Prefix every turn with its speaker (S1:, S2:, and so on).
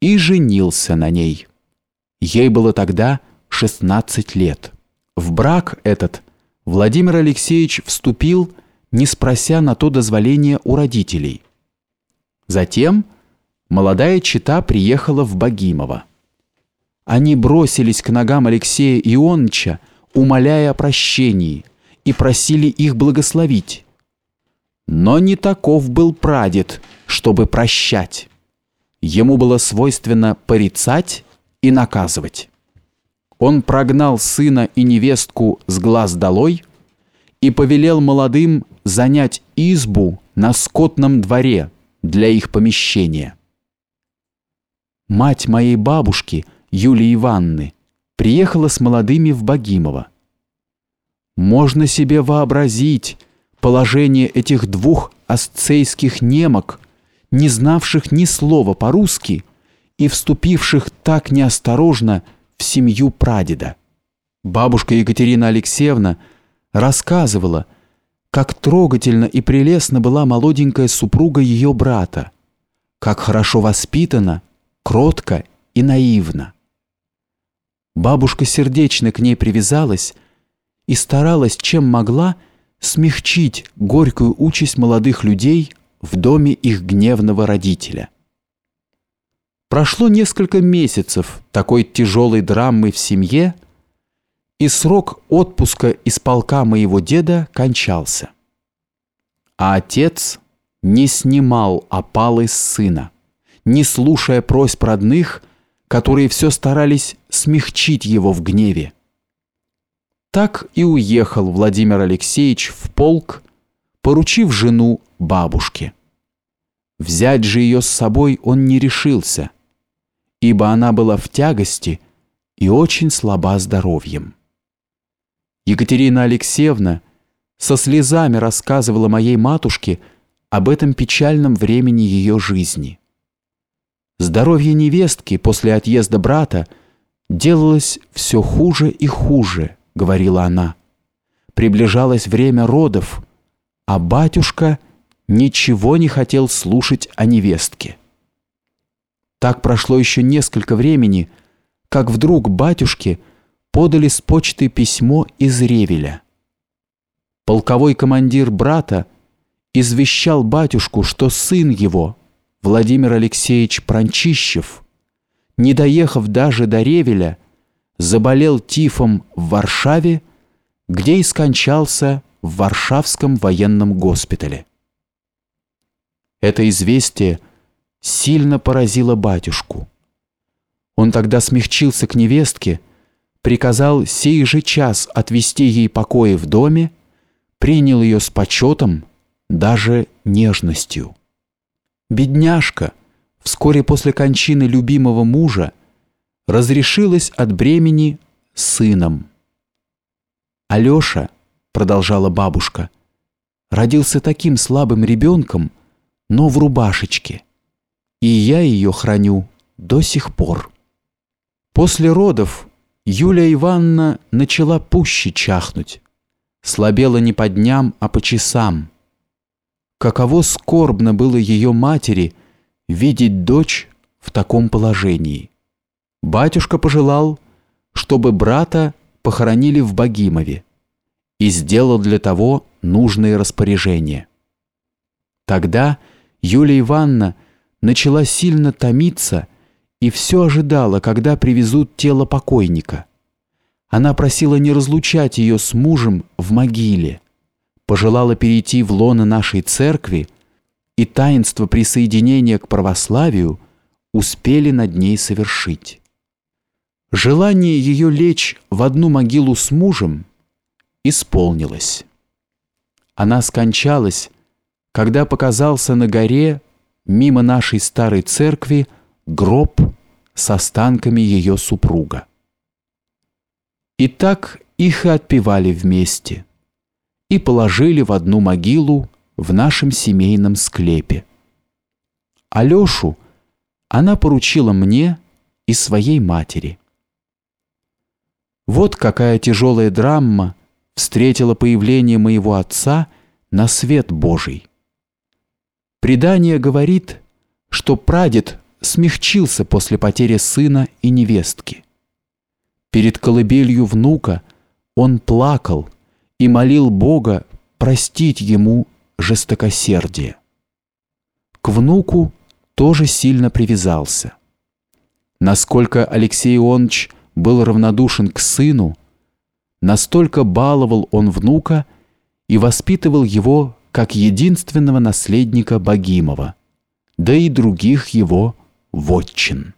S1: и женился на ней. Ей было тогда 16 лет. В брак этот Владимир Алексеевич вступил, не спрося на то дозволения у родителей. Затем молодая чита приехала в Богимово. Они бросились к ногам Алексея Ионыча, умоляя о прощении, и просили их благословить. Но не таков был прадед, чтобы прощать. Ему было свойственно порицать и наказывать. Он прогнал сына и невестку с глаз долой и повелел молодым занять избу на скотном дворе для их помещения. Мать моей бабушки, Юлии Ивановны, приехала с молодыми в Богимово. Можно себе вообразить положение этих двух асцейских немок, не знавших ни слова по-русски и вступивших так неосторожно в семью прадеда. Бабушка Екатерина Алексеевна рассказывала, как трогательно и прелестно была молоденькая супруга ее брата, как хорошо воспитана, кротко и наивна. Бабушка сердечно к ней привязалась и старалась, чем могла, смягчить горькую участь молодых людей в доме их гневного родителя. Прошло несколько месяцев такой тяжелой драмы в семье, и срок отпуска из полка моего деда кончался. А отец не снимал опалы с сына, не слушая просьб родных, которые все старались смягчить его в гневе. Так и уехал Владимир Алексеевич в полк, поручив жену бабушке. Взять же ее с собой он не решился, ибо она была в тягости и очень слаба здоровьем. Екатерина Алексеевна со слезами рассказывала моей матушке об этом печальном времени ее жизни. Здоровье невестки после отъезда брата делалось все хуже и хуже, говорила она. Приближалось время родов, а батюшка ничего не хотел слушать о невестке. Так прошло еще несколько времени, как вдруг батюшке подали с почты письмо из Ревеля. Полковой командир брата извещал батюшку, что сын его, Владимир Алексеевич Пранчищев, не доехав даже до Ревеля, заболел тифом в Варшаве, где и скончался в Варшавском военном госпитале. Это известие сильно поразило батюшку. Он тогда смягчился к невестке, приказал сей же час отвести ей покои в доме, принял ее с почетом, даже нежностью. Бедняжка, вскоре после кончины любимого мужа, разрешилась от бремени сыном. Алеша – продолжала бабушка, родился таким слабым ребенком, но в рубашечке. И я ее храню до сих пор. После родов Юлия Ивановна начала пуще чахнуть. Слабела не по дням, а по часам. Каково скорбно было ее матери видеть дочь в таком положении. Батюшка пожелал, чтобы брата похоронили в Богимове и сделал для того нужные распоряжения. Тогда Юлия Ивановна начала сильно томиться и все ожидала, когда привезут тело покойника. Она просила не разлучать ее с мужем в могиле, пожелала перейти в лоно нашей церкви, и таинство присоединения к православию успели над ней совершить. Желание ее лечь в одну могилу с мужем – исполнилось. Она скончалась, когда показался на горе мимо нашей старой церкви гроб с останками ее супруга. И так их и отпевали вместе и положили в одну могилу в нашем семейном склепе. Алешу она поручила мне и своей матери. Вот какая тяжелая драма встретила появление моего отца на свет Божий. Предание говорит, что прадед смягчился после потери сына и невестки. Перед колыбелью внука он плакал и молил Бога простить ему жестокосердие. К внуку тоже сильно привязался. Насколько Алексей Ионович был равнодушен к сыну, настолько баловал он внука и воспитывал его как единственного наследника Богимова, да и других его вотчин.